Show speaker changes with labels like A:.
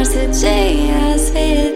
A: Mars to J as it.